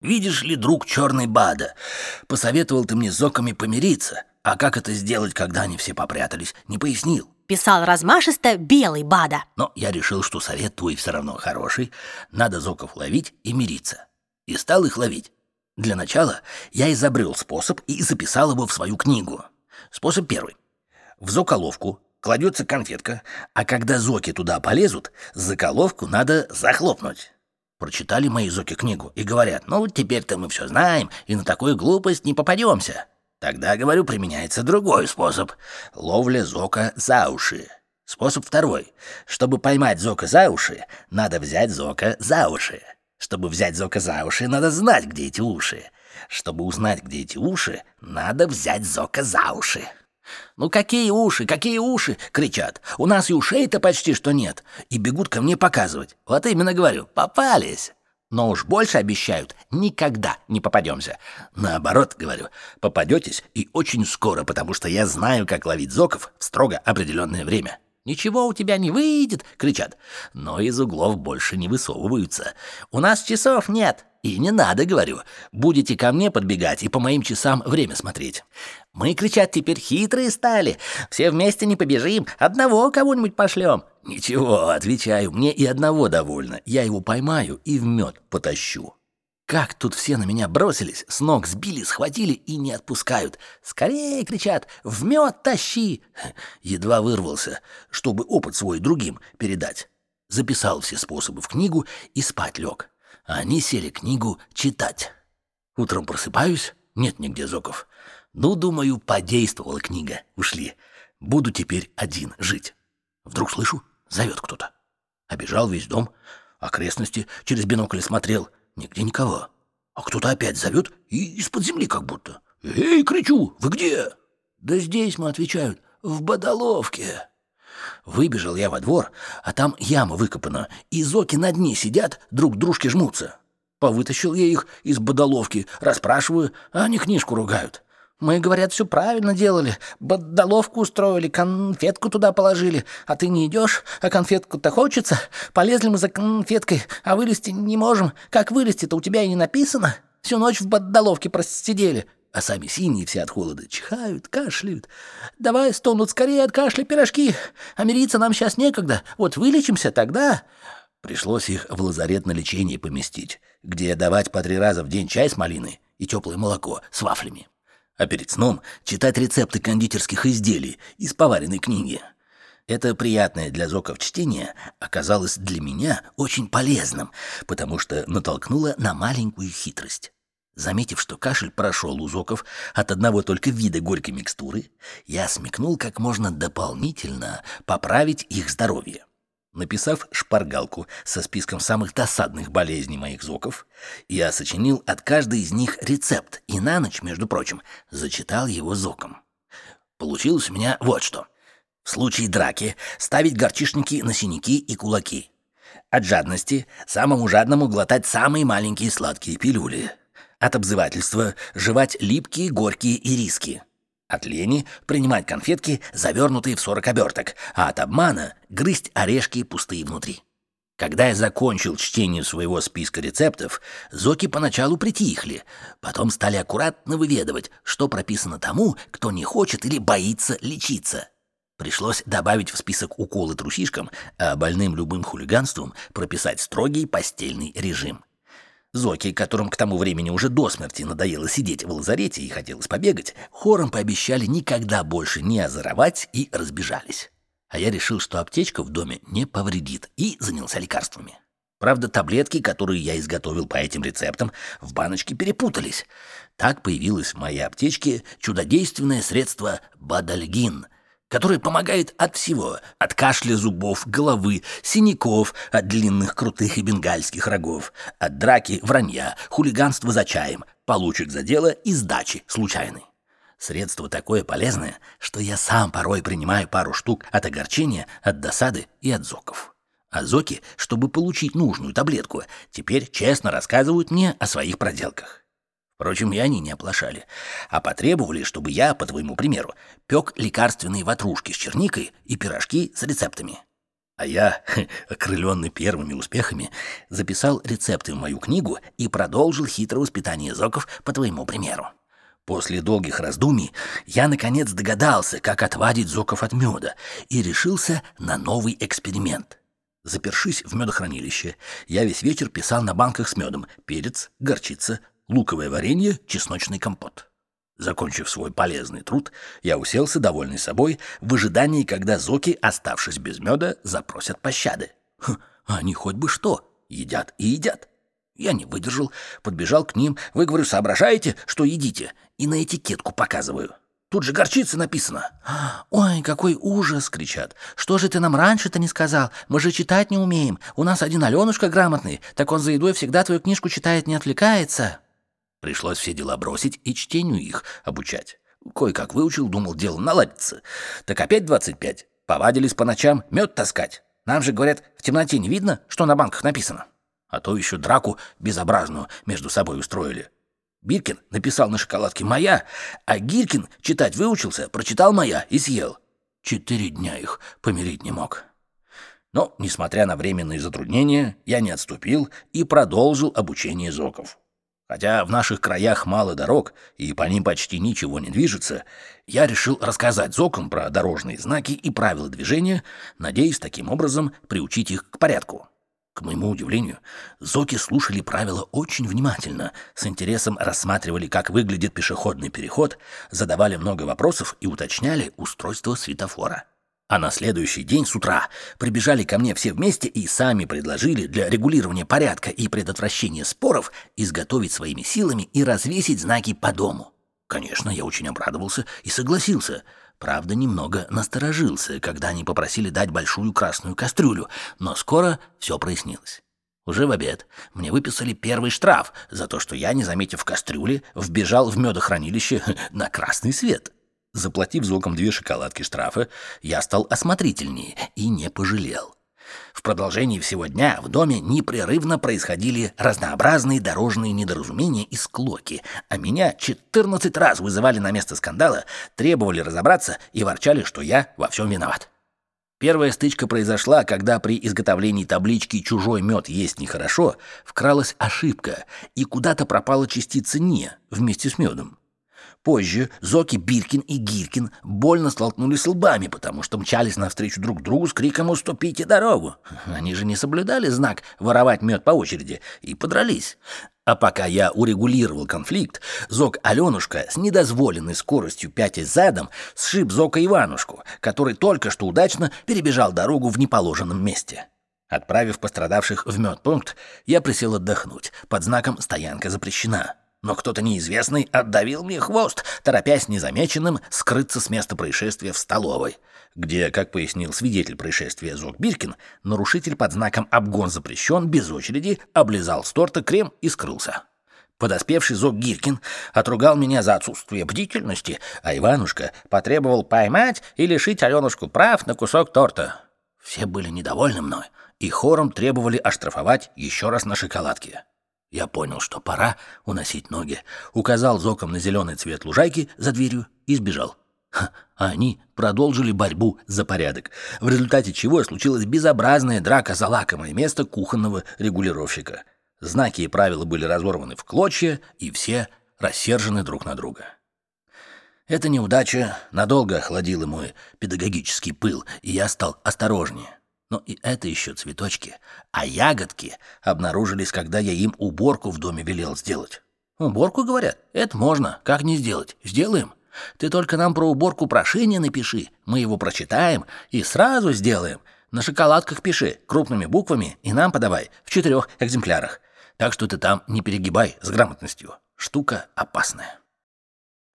Видишь ли, друг черный Бада, посоветовал ты мне с зоками помириться, а как это сделать, когда они все попрятались, не пояснил. Писал размашисто белый Бада. Но я решил, что совет твой все равно хороший, надо зоков ловить и мириться. И стал их ловить. Для начала я изобрел способ и записал его в свою книгу. Способ первый. В зоколовку кладется конфетка, а когда зоки туда полезут, заколовку надо захлопнуть. Прочитали мои зоки книгу и говорят, ну теперь-то мы все знаем и на такую глупость не попадемся. Тогда, говорю, применяется другой способ — ловля зока за уши. Способ второй. Чтобы поймать зока за уши, надо взять зока за уши. Чтобы взять Зока за уши, надо знать, где эти уши. Чтобы узнать, где эти уши, надо взять Зока за уши. «Ну какие уши, какие уши?» — кричат. «У нас и ушей-то почти что нет». И бегут ко мне показывать. Вот именно говорю, попались. Но уж больше обещают, никогда не попадемся. Наоборот, говорю, попадетесь и очень скоро, потому что я знаю, как ловить зоков в строго определенное время. «Ничего у тебя не выйдет!» — кричат. Но из углов больше не высовываются. «У нас часов нет!» И не надо, говорю. Будете ко мне подбегать и по моим часам время смотреть. Мы, кричат, теперь хитрые стали. Все вместе не побежим, одного кого-нибудь пошлем. Ничего, отвечаю, мне и одного довольно. Я его поймаю и в мед потащу. Как тут все на меня бросились, с ног сбили, схватили и не отпускают. «Скорее!» — кричат. «В мед тащи!» Едва вырвался, чтобы опыт свой другим передать. Записал все способы в книгу и спать лег. Они сели книгу читать. Утром просыпаюсь, нет нигде зоков. Ну, думаю, подействовала книга. Ушли. Буду теперь один жить. Вдруг слышу, зовет кто-то. Обежал весь дом, окрестности через бинокль смотрел — Нигде никого. А кто-то опять зовет и из-под земли как будто. «Эй!» — кричу. «Вы где?» «Да здесь мы», — отвечают. «В Бодоловке». Выбежал я во двор, а там яма выкопана, и зоки на дне сидят, друг к дружке жмутся. Повытащил я их из бодоловки, расспрашиваю, а они книжку ругают. Мы, говорят, все правильно делали. Бодоловку устроили, конфетку туда положили. А ты не идешь, а конфетку-то хочется. Полезли мы за конфеткой, а вылезти не можем. Как вылезти-то у тебя и не написано. Всю ночь в бодоловке просидели. А сами синие все от холода чихают, кашляют. Давай стонут скорее от кашля пирожки. А мириться нам сейчас некогда. Вот вылечимся тогда. Пришлось их в лазарет на лечение поместить, где давать по три раза в день чай с малиной и теплое молоко с вафлями а перед сном читать рецепты кондитерских изделий из поваренной книги. Это приятное для зоков чтение оказалось для меня очень полезным, потому что натолкнуло на маленькую хитрость. Заметив, что кашель прошел у зоков от одного только вида горькой микстуры, я смекнул как можно дополнительно поправить их здоровье. Написав шпаргалку со списком самых досадных болезней моих зоков, я сочинил от каждой из них рецепт и на ночь, между прочим, зачитал его зоком. Получилось у меня вот что. В случае драки ставить горчишники на синяки и кулаки. От жадности самому жадному глотать самые маленькие сладкие пилюли. От обзывательства жевать липкие, горькие ириски. От лени принимать конфетки, завернутые в 40 оберток, а от обмана грызть орешки пустые внутри. Когда я закончил чтение своего списка рецептов, зоки поначалу притихли, потом стали аккуратно выведывать, что прописано тому, кто не хочет или боится лечиться. Пришлось добавить в список уколы трусишкам, а больным любым хулиганством прописать строгий постельный режим. Зоки, которым к тому времени уже до смерти надоело сидеть в лазарете и хотелось побегать, хором пообещали никогда больше не озоровать и разбежались. А я решил, что аптечка в доме не повредит, и занялся лекарствами. Правда, таблетки, которые я изготовил по этим рецептам, в баночке перепутались. Так появилось в моей аптечке чудодейственное средство Бадальгин — который помогает от всего, от кашля зубов, головы, синяков, от длинных крутых и бенгальских рогов, от драки, вранья, хулиганства за чаем, получек за дело и сдачи случайной. Средство такое полезное, что я сам порой принимаю пару штук от огорчения, от досады и от зоков. А зоки, чтобы получить нужную таблетку, теперь честно рассказывают мне о своих проделках. Впрочем, и они не оплошали, а потребовали, чтобы я, по твоему примеру, пек лекарственные ватрушки с черникой и пирожки с рецептами. А я, окрыленный первыми успехами, записал рецепты в мою книгу и продолжил хитрое воспитание зоков по твоему примеру. После долгих раздумий я наконец догадался, как отвадить зоков от меда, и решился на новый эксперимент. Запершись в медохранилище, я весь вечер писал на банках с медом перец, горчица, луковое варенье, чесночный компот. Закончив свой полезный труд, я уселся, довольный собой, в ожидании, когда зоки, оставшись без меда, запросят пощады. Хм, они хоть бы что, едят и едят. Я не выдержал, подбежал к ним, выговорю, соображаете, что едите, и на этикетку показываю. Тут же горчица написано. «Ой, какой ужас!» — кричат. «Что же ты нам раньше-то не сказал? Мы же читать не умеем. У нас один Аленушка грамотный, так он за едой всегда твою книжку читает, не отвлекается». Пришлось все дела бросить и чтению их обучать. Кое-как выучил, думал, дело наладится. Так опять двадцать пять. Повадились по ночам мед таскать. Нам же, говорят, в темноте не видно, что на банках написано. А то еще драку безобразную между собой устроили. Биркин написал на шоколадке «Моя», а Гиркин читать выучился, прочитал «Моя» и съел. Четыре дня их помирить не мог. Но, несмотря на временные затруднения, я не отступил и продолжил обучение зоков. Хотя в наших краях мало дорог и по ним почти ничего не движется, я решил рассказать зокам про дорожные знаки и правила движения, надеясь таким образом приучить их к порядку. К моему удивлению, зоки слушали правила очень внимательно, с интересом рассматривали, как выглядит пешеходный переход, задавали много вопросов и уточняли устройство светофора. А на следующий день с утра прибежали ко мне все вместе и сами предложили для регулирования порядка и предотвращения споров изготовить своими силами и развесить знаки по дому. Конечно, я очень обрадовался и согласился. Правда, немного насторожился, когда они попросили дать большую красную кастрюлю, но скоро все прояснилось. Уже в обед мне выписали первый штраф за то, что я, не заметив кастрюли, вбежал в медохранилище на красный свет. Заплатив зоком две шоколадки штрафа, я стал осмотрительнее и не пожалел. В продолжении всего дня в доме непрерывно происходили разнообразные дорожные недоразумения и склоки, а меня 14 раз вызывали на место скандала, требовали разобраться и ворчали, что я во всем виноват. Первая стычка произошла, когда при изготовлении таблички «Чужой мед есть нехорошо» вкралась ошибка, и куда-то пропала частица «не» вместе с медом. Позже Зоки Биркин и Гиркин больно столкнулись лбами, потому что мчались навстречу друг другу с криком «Уступите дорогу!». Они же не соблюдали знак «воровать мед по очереди» и подрались. А пока я урегулировал конфликт, Зок Аленушка с недозволенной скоростью пятясь задом сшиб Зока Иванушку, который только что удачно перебежал дорогу в неположенном месте. Отправив пострадавших в медпункт, я присел отдохнуть под знаком «Стоянка запрещена» но кто-то неизвестный отдавил мне хвост, торопясь незамеченным скрыться с места происшествия в столовой, где, как пояснил свидетель происшествия Зок Биркин, нарушитель под знаком «Обгон запрещен» без очереди облизал с торта крем и скрылся. Подоспевший Зок Гиркин отругал меня за отсутствие бдительности, а Иванушка потребовал поймать и лишить Аленушку прав на кусок торта. Все были недовольны мной и хором требовали оштрафовать еще раз на шоколадке. Я понял, что пора уносить ноги, указал зоком на зеленый цвет лужайки за дверью и сбежал. Ха, а они продолжили борьбу за порядок, в результате чего случилась безобразная драка за лакомое место кухонного регулировщика. Знаки и правила были разорваны в клочья, и все рассержены друг на друга. Эта неудача надолго охладила мой педагогический пыл, и я стал осторожнее. Но и это еще цветочки. А ягодки обнаружились, когда я им уборку в доме велел сделать. Уборку, говорят? Это можно. Как не сделать? Сделаем. Ты только нам про уборку прошение напиши. Мы его прочитаем и сразу сделаем. На шоколадках пиши, крупными буквами, и нам подавай, в четырех экземплярах. Так что ты там не перегибай с грамотностью. Штука опасная.